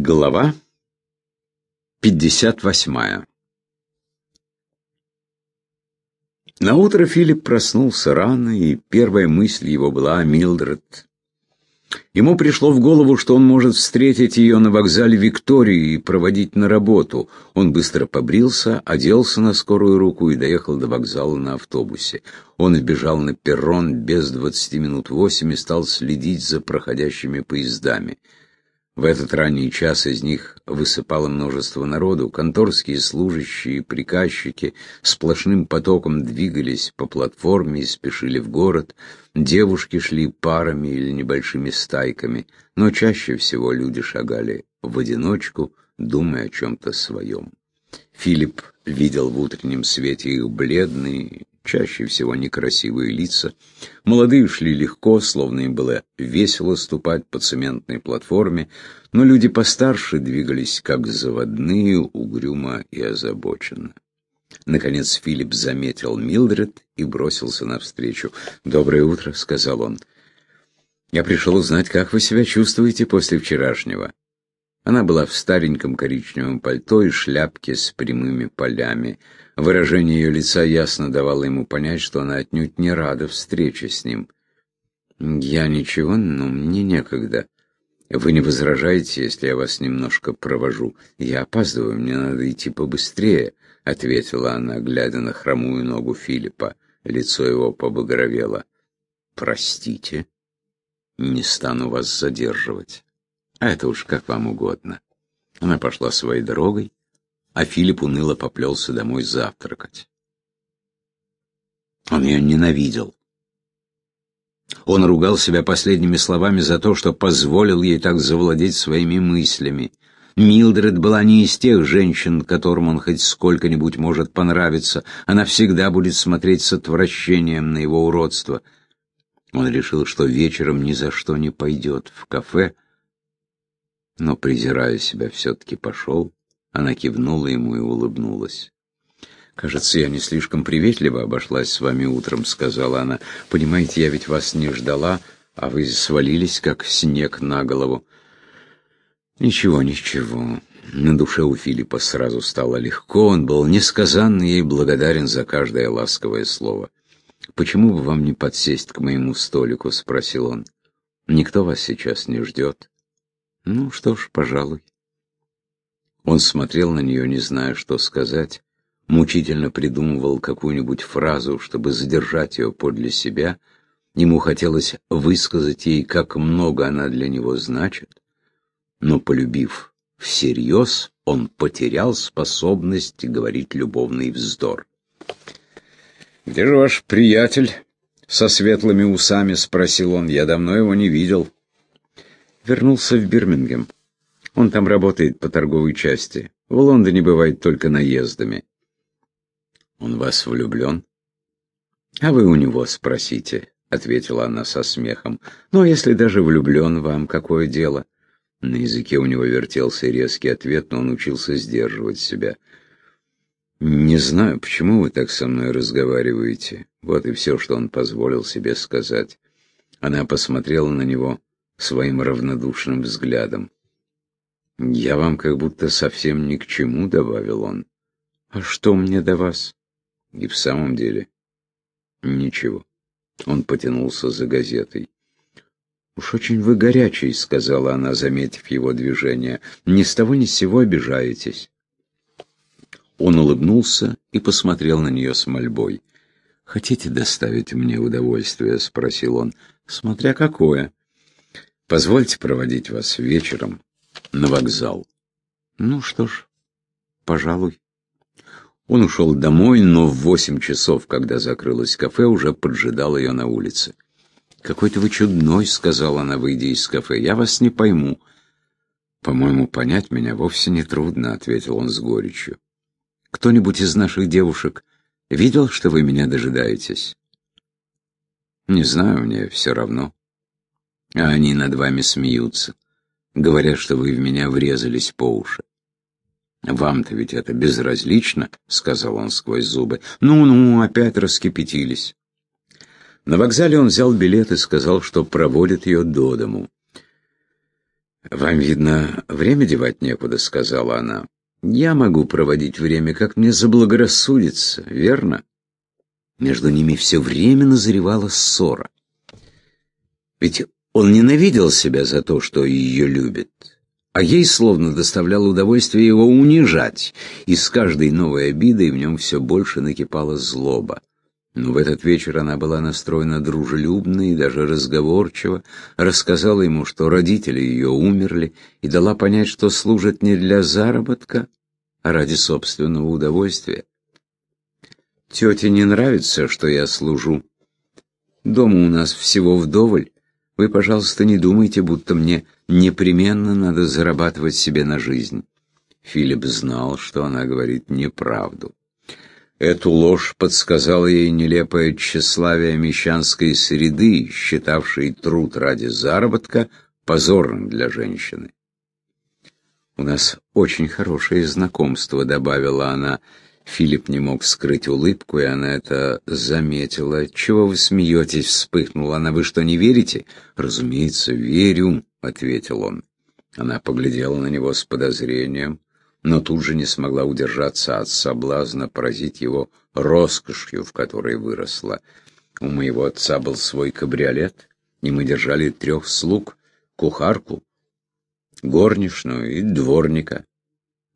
Глава 58 На утро Филипп проснулся рано, и первая мысль его была о Милдред. Ему пришло в голову, что он может встретить ее на вокзале Виктории и проводить на работу. Он быстро побрился, оделся на скорую руку и доехал до вокзала на автобусе. Он вбежал на перрон без двадцати минут восемь и стал следить за проходящими поездами. В этот ранний час из них высыпало множество народу. Конторские служащие, приказчики сплошным потоком двигались по платформе и спешили в город. Девушки шли парами или небольшими стайками, но чаще всего люди шагали в одиночку, думая о чем-то своем. Филипп видел в утреннем свете их бледные, чаще всего некрасивые лица. Молодые шли легко, словно им было весело ступать по цементной платформе, но люди постарше двигались как заводные, угрюмо и озабоченно. Наконец Филипп заметил Милдред и бросился навстречу. «Доброе утро», — сказал он. «Я пришел узнать, как вы себя чувствуете после вчерашнего». Она была в стареньком коричневом пальто и шляпке с прямыми полями. Выражение ее лица ясно давало ему понять, что она отнюдь не рада встрече с ним. «Я ничего, но мне некогда. Вы не возражаете, если я вас немножко провожу? Я опаздываю, мне надо идти побыстрее», — ответила она, глядя на хромую ногу Филиппа. Лицо его побагровело. «Простите, не стану вас задерживать. А это уж как вам угодно». Она пошла своей дорогой, а Филипп уныло поплелся домой завтракать. Он ее ненавидел. Он ругал себя последними словами за то, что позволил ей так завладеть своими мыслями. Милдред была не из тех женщин, которым он хоть сколько-нибудь может понравиться. Она всегда будет смотреть с отвращением на его уродство. Он решил, что вечером ни за что не пойдет в кафе, но, презирая себя, все-таки пошел. Она кивнула ему и улыбнулась. «Кажется, я не слишком приветливо обошлась с вами утром», — сказала она. «Понимаете, я ведь вас не ждала, а вы свалились, как снег на голову». «Ничего, ничего». На душе у Филиппа сразу стало легко, он был несказанно ей благодарен за каждое ласковое слово. «Почему бы вам не подсесть к моему столику?» — спросил он. «Никто вас сейчас не ждет». «Ну что ж, пожалуй». Он смотрел на нее, не зная, что сказать, мучительно придумывал какую-нибудь фразу, чтобы задержать ее подле себя. Ему хотелось высказать ей, как много она для него значит, но, полюбив всерьез, он потерял способность говорить любовный вздор. «Где же ваш приятель?» — со светлыми усами спросил он. «Я давно его не видел». Вернулся в Бирмингем. Он там работает по торговой части. В Лондоне бывает только наездами. Он вас влюблен? А вы у него спросите, — ответила она со смехом. Ну, а если даже влюблен, вам какое дело? На языке у него вертелся резкий ответ, но он учился сдерживать себя. «Не знаю, почему вы так со мной разговариваете». Вот и все, что он позволил себе сказать. Она посмотрела на него своим равнодушным взглядом. «Я вам как будто совсем ни к чему», — добавил он. «А что мне до вас?» «И в самом деле...» «Ничего». Он потянулся за газетой. «Уж очень вы горячий», — сказала она, заметив его движение. «Ни с того ни с сего обижаетесь». Он улыбнулся и посмотрел на нее с мольбой. «Хотите доставить мне удовольствие?» — спросил он. «Смотря какое. Позвольте проводить вас вечером на вокзал. Ну что ж, пожалуй. Он ушел домой, но в восемь часов, когда закрылось кафе, уже поджидал ее на улице. «Какой-то вы чудной», — сказала она, выйдя из кафе. «Я вас не пойму». «По-моему, понять меня вовсе не трудно», — ответил он с горечью. «Кто-нибудь из наших девушек видел, что вы меня дожидаетесь?» «Не знаю, мне все равно». «А они над вами смеются». Говорят, что вы в меня врезались по уши. «Вам-то ведь это безразлично», — сказал он сквозь зубы. «Ну-ну, опять раскипятились». На вокзале он взял билет и сказал, что проводит ее до дому. «Вам, видно, время девать некуда», — сказала она. «Я могу проводить время, как мне заблагорассудится, верно?» Между ними все время назревала ссора. Ведь он ненавидел себя за то, что ее любит, а ей словно доставляло удовольствие его унижать, и с каждой новой обидой в нем все больше накипала злоба. Но в этот вечер она была настроена дружелюбно и даже разговорчиво, рассказала ему, что родители ее умерли, и дала понять, что служит не для заработка, а ради собственного удовольствия. Тете не нравится, что я служу. Дома у нас всего вдоволь. Вы, пожалуйста, не думайте, будто мне непременно надо зарабатывать себе на жизнь. Филипп знал, что она говорит неправду. Эту ложь подсказала ей нелепое тщеславие мещанской среды, считавшей труд ради заработка позорным для женщины. «У нас очень хорошее знакомство», — добавила она, — Филипп не мог скрыть улыбку, и она это заметила. «Чего вы смеетесь?» — вспыхнула она. «Вы что, не верите?» «Разумеется, верю», — ответил он. Она поглядела на него с подозрением, но тут же не смогла удержаться от соблазна поразить его роскошью, в которой выросла. У моего отца был свой кабриолет, и мы держали трех слуг, кухарку, горничную и дворника.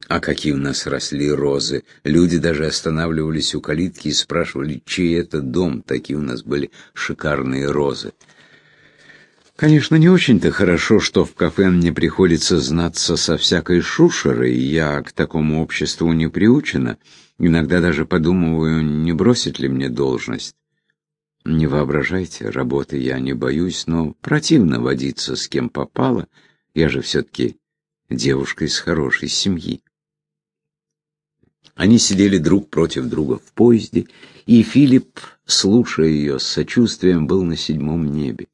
А какие у нас росли розы. Люди даже останавливались у калитки и спрашивали, чей это дом. Такие у нас были шикарные розы. Конечно, не очень-то хорошо, что в кафе мне приходится знаться со всякой шушерой. Я к такому обществу не приучена. Иногда даже подумываю, не бросить ли мне должность. Не воображайте, работы я не боюсь, но противно водиться с кем попало. Я же все-таки девушка из хорошей семьи. Они сидели друг против друга в поезде, и Филипп, слушая ее с сочувствием, был на седьмом небе.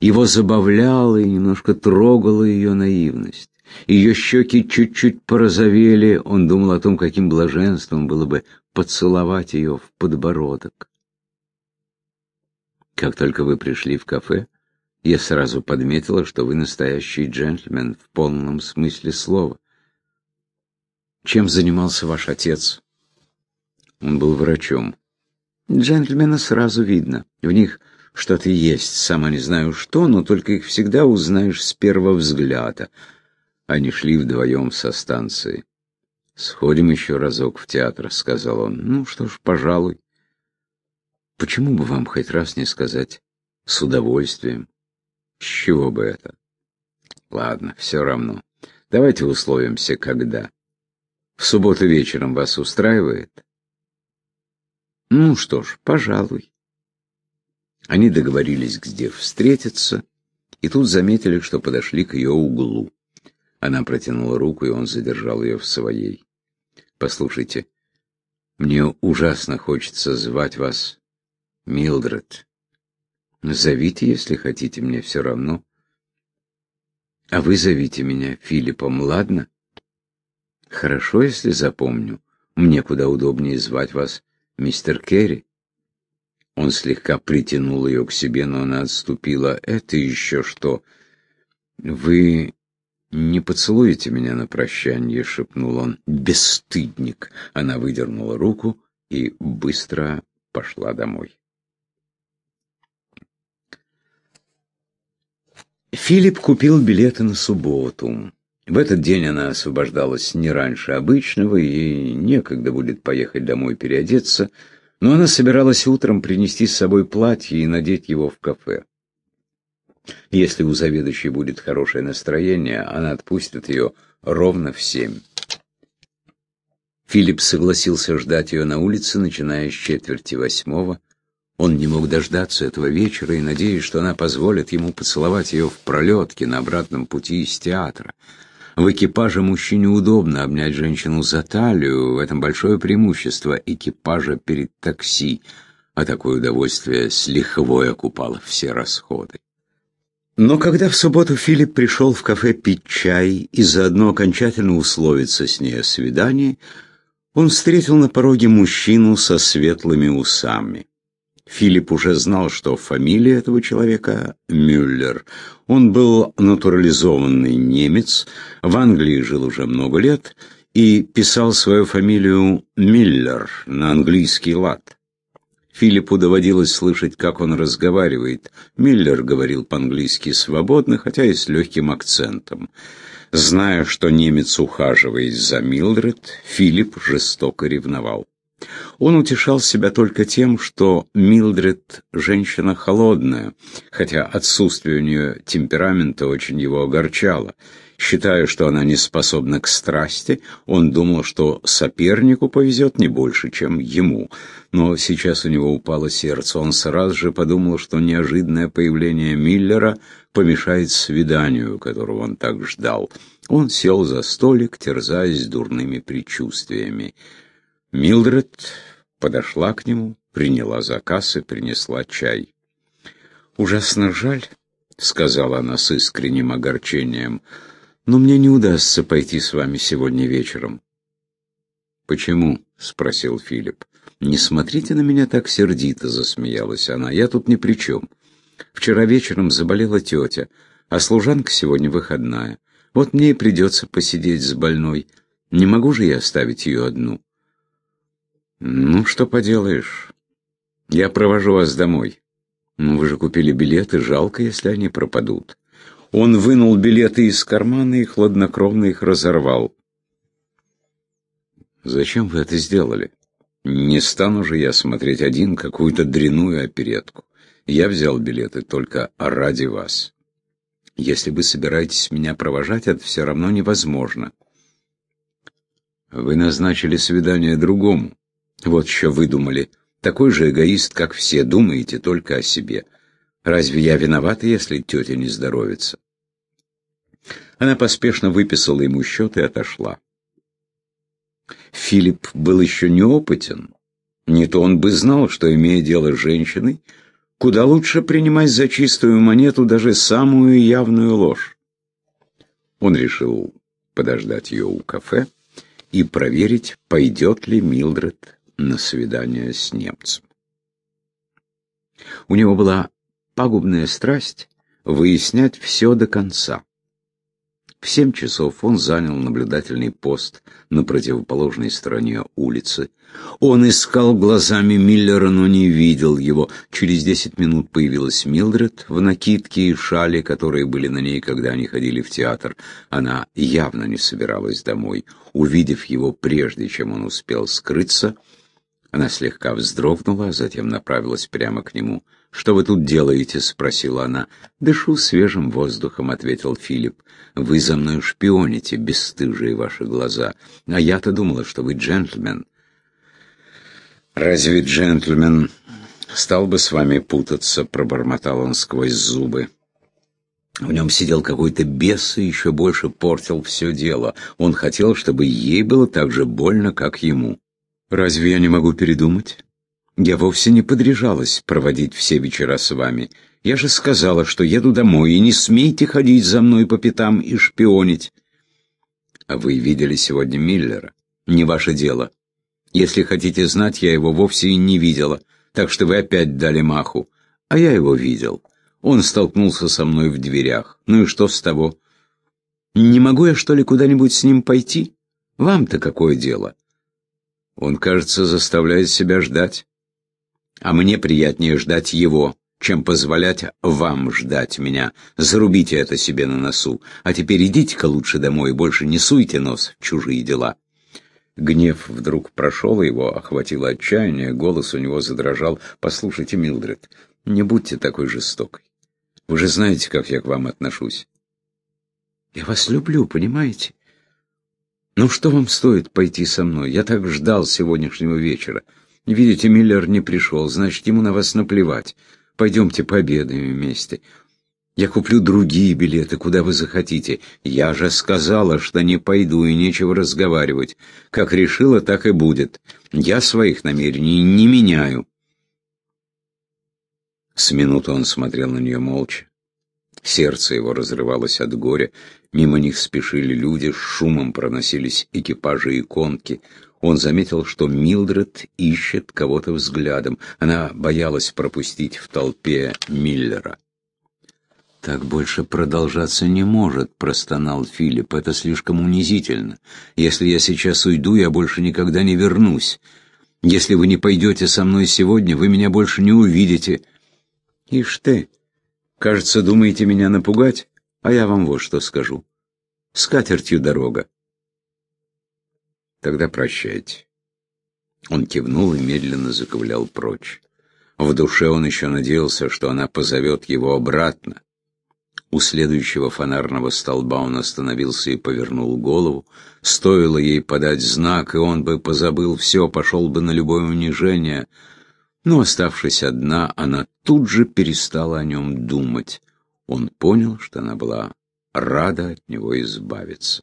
Его забавляла и немножко трогала ее наивность. Ее щеки чуть-чуть порозовели, он думал о том, каким блаженством было бы поцеловать ее в подбородок. Как только вы пришли в кафе, я сразу подметила, что вы настоящий джентльмен в полном смысле слова. Чем занимался ваш отец? Он был врачом. Джентльмена сразу видно. В них что-то есть, сама не знаю что, но только их всегда узнаешь с первого взгляда. Они шли вдвоем со станции. «Сходим еще разок в театр», — сказал он. «Ну что ж, пожалуй». «Почему бы вам хоть раз не сказать «с удовольствием»?» «С чего бы это?» «Ладно, все равно. Давайте условимся, когда». В субботу вечером вас устраивает? Ну что ж, пожалуй. Они договорились, где встретиться, и тут заметили, что подошли к ее углу. Она протянула руку, и он задержал ее в своей. «Послушайте, мне ужасно хочется звать вас Милдред. Зовите, если хотите, мне все равно. А вы зовите меня Филиппом, ладно?» Хорошо, если запомню. Мне куда удобнее звать вас мистер Керри. Он слегка притянул ее к себе, но она отступила. Это еще что? Вы не поцелуете меня на прощание, шепнул он. Бесстыдник. Она выдернула руку и быстро пошла домой. Филипп купил билеты на субботу. В этот день она освобождалась не раньше обычного, и некогда будет поехать домой переодеться, но она собиралась утром принести с собой платье и надеть его в кафе. Если у заведующей будет хорошее настроение, она отпустит ее ровно в семь. Филипп согласился ждать ее на улице, начиная с четверти восьмого. Он не мог дождаться этого вечера и надеясь, что она позволит ему поцеловать ее в пролетке на обратном пути из театра. В экипаже мужчине удобно обнять женщину за талию, в этом большое преимущество экипажа перед такси, а такое удовольствие с лихвой окупало все расходы. Но когда в субботу Филипп пришел в кафе пить чай и заодно окончательно условиться с ней о свидании, он встретил на пороге мужчину со светлыми усами. Филипп уже знал, что фамилия этого человека — Мюллер. Он был натурализованный немец, в Англии жил уже много лет и писал свою фамилию Миллер на английский лад. Филиппу доводилось слышать, как он разговаривает. Миллер говорил по-английски свободно, хотя и с легким акцентом. Зная, что немец ухаживает за Милдред, Филипп жестоко ревновал. Он утешал себя только тем, что Милдред – женщина холодная, хотя отсутствие у нее темперамента очень его огорчало. Считая, что она не способна к страсти, он думал, что сопернику повезет не больше, чем ему. Но сейчас у него упало сердце. Он сразу же подумал, что неожиданное появление Миллера помешает свиданию, которого он так ждал. Он сел за столик, терзаясь дурными предчувствиями. Милдред подошла к нему, приняла заказ и принесла чай. «Ужасно жаль», — сказала она с искренним огорчением, — «но мне не удастся пойти с вами сегодня вечером». «Почему?» — спросил Филипп. «Не смотрите на меня так сердито», — засмеялась она. «Я тут ни при чем. Вчера вечером заболела тетя, а служанка сегодня выходная. Вот мне и придется посидеть с больной. Не могу же я оставить ее одну». «Ну, что поделаешь. Я провожу вас домой. Ну, вы же купили билеты, жалко, если они пропадут». Он вынул билеты из кармана и хладнокровно их разорвал. «Зачем вы это сделали? Не стану же я смотреть один какую-то дряную оперетку. Я взял билеты только ради вас. Если вы собираетесь меня провожать, это все равно невозможно». «Вы назначили свидание другому. Вот еще выдумали. Такой же эгоист, как все, думаете только о себе. Разве я виновата, если тетя не здоровится? Она поспешно выписала ему счет и отошла. Филипп был еще неопытен. Не то он бы знал, что, имея дело с женщиной, куда лучше принимать за чистую монету даже самую явную ложь. Он решил подождать ее у кафе и проверить, пойдет ли Милдред на свидание с немцем. У него была пагубная страсть выяснять все до конца. В семь часов он занял наблюдательный пост на противоположной стороне улицы. Он искал глазами Миллера, но не видел его. Через десять минут появилась Милдред в накидке и шале, которые были на ней, когда они ходили в театр. Она явно не собиралась домой. Увидев его прежде, чем он успел скрыться, она слегка вздрогнула, а затем направилась прямо к нему. «Что вы тут делаете?» — спросила она. «Дышу свежим воздухом», — ответил Филипп. «Вы за мной шпионите, бесстыжие ваши глаза. А я-то думала, что вы джентльмен». «Разве джентльмен стал бы с вами путаться?» — пробормотал он сквозь зубы. В нем сидел какой-то бес и еще больше портил все дело. Он хотел, чтобы ей было так же больно, как ему. Разве я не могу передумать? Я вовсе не подряжалась проводить все вечера с вами. Я же сказала, что еду домой, и не смейте ходить за мной по пятам и шпионить. А вы видели сегодня Миллера? Не ваше дело. Если хотите знать, я его вовсе и не видела, так что вы опять дали маху. А я его видел. Он столкнулся со мной в дверях. Ну и что с того? Не могу я, что ли, куда-нибудь с ним пойти? Вам-то какое дело? Он, кажется, заставляет себя ждать. А мне приятнее ждать его, чем позволять вам ждать меня. Зарубите это себе на носу. А теперь идите-ка лучше домой и больше не суйте нос в чужие дела. Гнев вдруг прошел его, охватило отчаяние, голос у него задрожал. «Послушайте, Милдред, не будьте такой жестокой. Вы же знаете, как я к вам отношусь. Я вас люблю, понимаете? «Ну что вам стоит пойти со мной? Я так ждал сегодняшнего вечера. Видите, Миллер не пришел, значит, ему на вас наплевать. Пойдемте пообедаем вместе. Я куплю другие билеты, куда вы захотите. Я же сказала, что не пойду и нечего разговаривать. Как решила, так и будет. Я своих намерений не меняю». С минуты он смотрел на нее молча. Сердце его разрывалось от горя. Мимо них спешили люди, с шумом проносились экипажи и конки. Он заметил, что Милдред ищет кого-то взглядом. Она боялась пропустить в толпе Миллера. «Так больше продолжаться не может», — простонал Филипп. «Это слишком унизительно. Если я сейчас уйду, я больше никогда не вернусь. Если вы не пойдете со мной сегодня, вы меня больше не увидите». «Ишь ты, кажется, думаете меня напугать, а я вам вот что скажу. С катертью дорога». «Тогда прощайте». Он кивнул и медленно заковылял прочь. В душе он еще надеялся, что она позовет его обратно у следующего фонарного столба он остановился и повернул голову. Стоило ей подать знак, и он бы позабыл все, пошел бы на любое унижение. Но, оставшись одна, она тут же перестала о нем думать. Он понял, что она была рада от него избавиться.